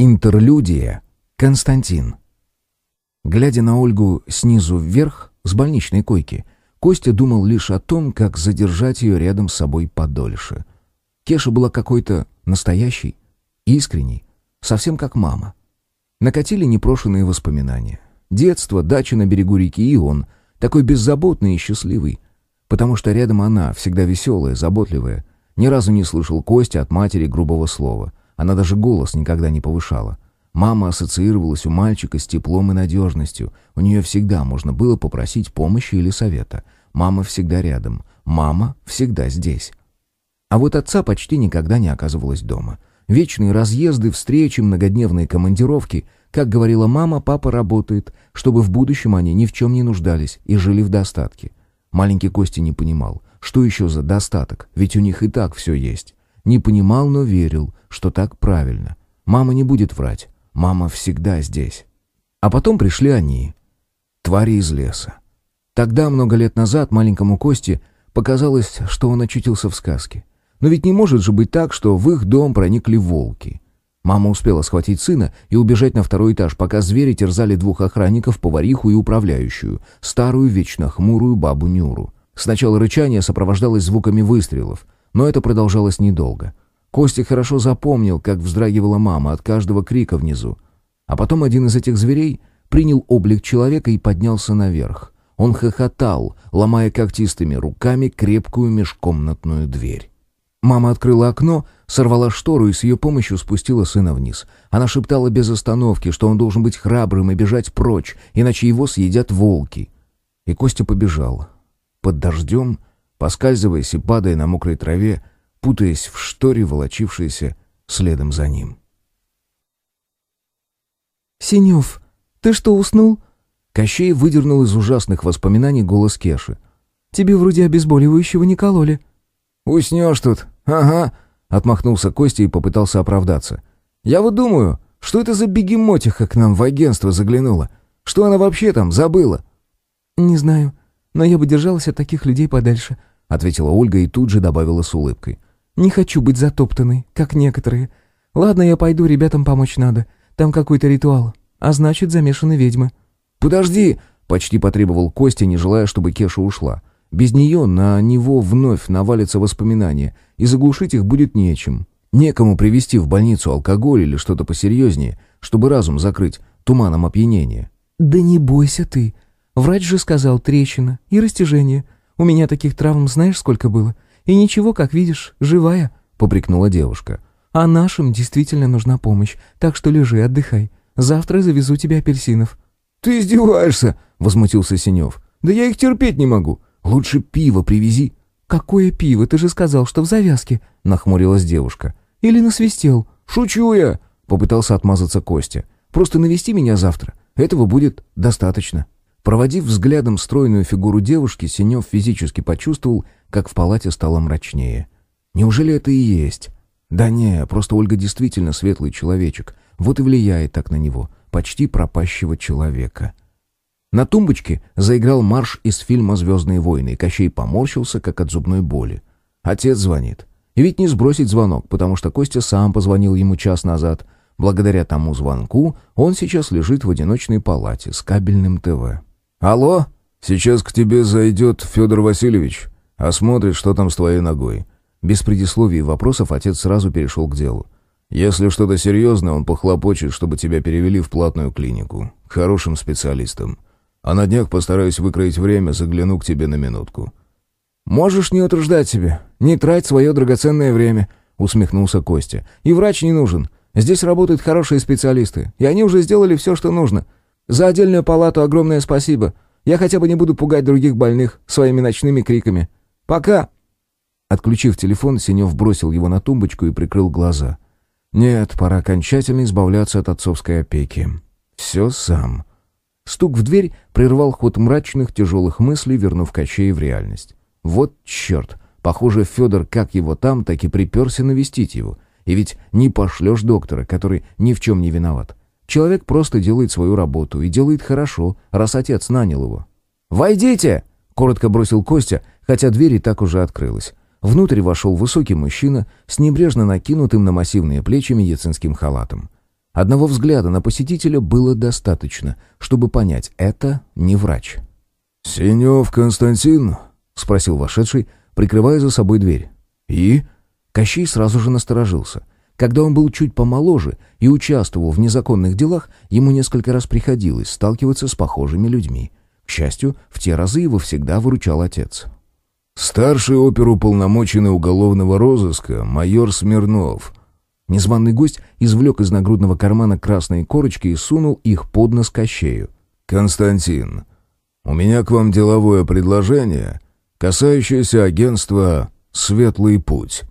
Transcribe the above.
Интерлюдия. Константин. Глядя на Ольгу снизу вверх, с больничной койки, Костя думал лишь о том, как задержать ее рядом с собой подольше. Кеша была какой-то настоящей, искренней, совсем как мама. Накатили непрошенные воспоминания. Детство, дача на берегу реки и он, такой беззаботный и счастливый. Потому что рядом она, всегда веселая, заботливая. Ни разу не слышал Костя от матери грубого слова. Она даже голос никогда не повышала. Мама ассоциировалась у мальчика с теплом и надежностью. У нее всегда можно было попросить помощи или совета. Мама всегда рядом. Мама всегда здесь. А вот отца почти никогда не оказывалось дома. Вечные разъезды, встречи, многодневные командировки. Как говорила мама, папа работает, чтобы в будущем они ни в чем не нуждались и жили в достатке. Маленький Костя не понимал, что еще за достаток, ведь у них и так все есть. Не понимал, но верил, что так правильно. Мама не будет врать. Мама всегда здесь. А потом пришли они. Твари из леса. Тогда, много лет назад, маленькому Косте показалось, что он очутился в сказке. Но ведь не может же быть так, что в их дом проникли волки. Мама успела схватить сына и убежать на второй этаж, пока звери терзали двух охранников, повариху и управляющую, старую вечно хмурую бабу Нюру. Сначала рычание сопровождалось звуками выстрелов — но это продолжалось недолго. Костя хорошо запомнил, как вздрагивала мама от каждого крика внизу. А потом один из этих зверей принял облик человека и поднялся наверх. Он хохотал, ломая когтистыми руками крепкую межкомнатную дверь. Мама открыла окно, сорвала штору и с ее помощью спустила сына вниз. Она шептала без остановки, что он должен быть храбрым и бежать прочь, иначе его съедят волки. И Костя побежал. Под дождем, поскальзываясь и падая на мокрой траве, путаясь в шторе, волочившейся следом за ним. «Синев, ты что, уснул?» Кощей выдернул из ужасных воспоминаний голос Кеши. «Тебе вроде обезболивающего не кололи». «Уснешь тут, ага», — отмахнулся Костя и попытался оправдаться. «Я вот думаю, что это за бегемотиха к нам в агентство заглянула? Что она вообще там забыла?» «Не знаю, но я бы держалась от таких людей подальше. — ответила Ольга и тут же добавила с улыбкой. «Не хочу быть затоптанной, как некоторые. Ладно, я пойду, ребятам помочь надо. Там какой-то ритуал, а значит, замешаны ведьмы». «Подожди!» — почти потребовал Костя, не желая, чтобы Кеша ушла. Без нее на него вновь навалятся воспоминания, и заглушить их будет нечем. Некому привести в больницу алкоголь или что-то посерьезнее, чтобы разум закрыть туманом опьянения. «Да не бойся ты. Врач же сказал трещина и растяжение. У меня таких травм знаешь, сколько было? И ничего, как видишь, живая», — попрекнула девушка. «А нашим действительно нужна помощь, так что лежи, отдыхай. Завтра завезу тебе апельсинов». «Ты издеваешься?» — возмутился Синев. «Да я их терпеть не могу. Лучше пиво привези». «Какое пиво? Ты же сказал, что в завязке», — нахмурилась девушка. «Или насвистел?» «Шучу я!» — попытался отмазаться Костя. «Просто навести меня завтра. Этого будет достаточно». Проводив взглядом стройную фигуру девушки, Синев физически почувствовал, как в палате стало мрачнее. Неужели это и есть? Да не, просто Ольга действительно светлый человечек. Вот и влияет так на него, почти пропащего человека. На тумбочке заиграл марш из фильма «Звездные войны», и Кощей поморщился, как от зубной боли. Отец звонит. И ведь не сбросить звонок, потому что Костя сам позвонил ему час назад. Благодаря тому звонку он сейчас лежит в одиночной палате с кабельным ТВ. «Алло? Сейчас к тебе зайдет Федор Васильевич. Осмотрит, что там с твоей ногой». Без предисловий и вопросов отец сразу перешел к делу. «Если что-то серьезное, он похлопочет, чтобы тебя перевели в платную клинику. К хорошим специалистам. А на днях постараюсь выкроить время, загляну к тебе на минутку». «Можешь не утруждать себя. Не трать свое драгоценное время», — усмехнулся Костя. «И врач не нужен. Здесь работают хорошие специалисты, и они уже сделали все, что нужно. За отдельную палату огромное спасибо. Я хотя бы не буду пугать других больных своими ночными криками. Пока!» Отключив телефон, Синев бросил его на тумбочку и прикрыл глаза. «Нет, пора окончательно избавляться от отцовской опеки. Все сам». Стук в дверь прервал ход мрачных, тяжелых мыслей, вернув Кощея в реальность. «Вот черт! Похоже, Федор как его там, так и приперся навестить его. И ведь не пошлешь доктора, который ни в чем не виноват. Человек просто делает свою работу и делает хорошо, раз отец нанял его. «Войдите!» — коротко бросил Костя, хотя дверь и так уже открылась. Внутрь вошел высокий мужчина с небрежно накинутым на массивные плечи медицинским халатом. Одного взгляда на посетителя было достаточно, чтобы понять, это не врач. «Синев Константин?» — спросил вошедший, прикрывая за собой дверь. «И?» Кощей сразу же насторожился. Когда он был чуть помоложе и участвовал в незаконных делах, ему несколько раз приходилось сталкиваться с похожими людьми. К счастью, в те разы его всегда выручал отец. «Старший оперуполномоченный уголовного розыска, майор Смирнов». Незваный гость извлек из нагрудного кармана красные корочки и сунул их под нос Кощею. «Константин, у меня к вам деловое предложение, касающееся агентства «Светлый путь».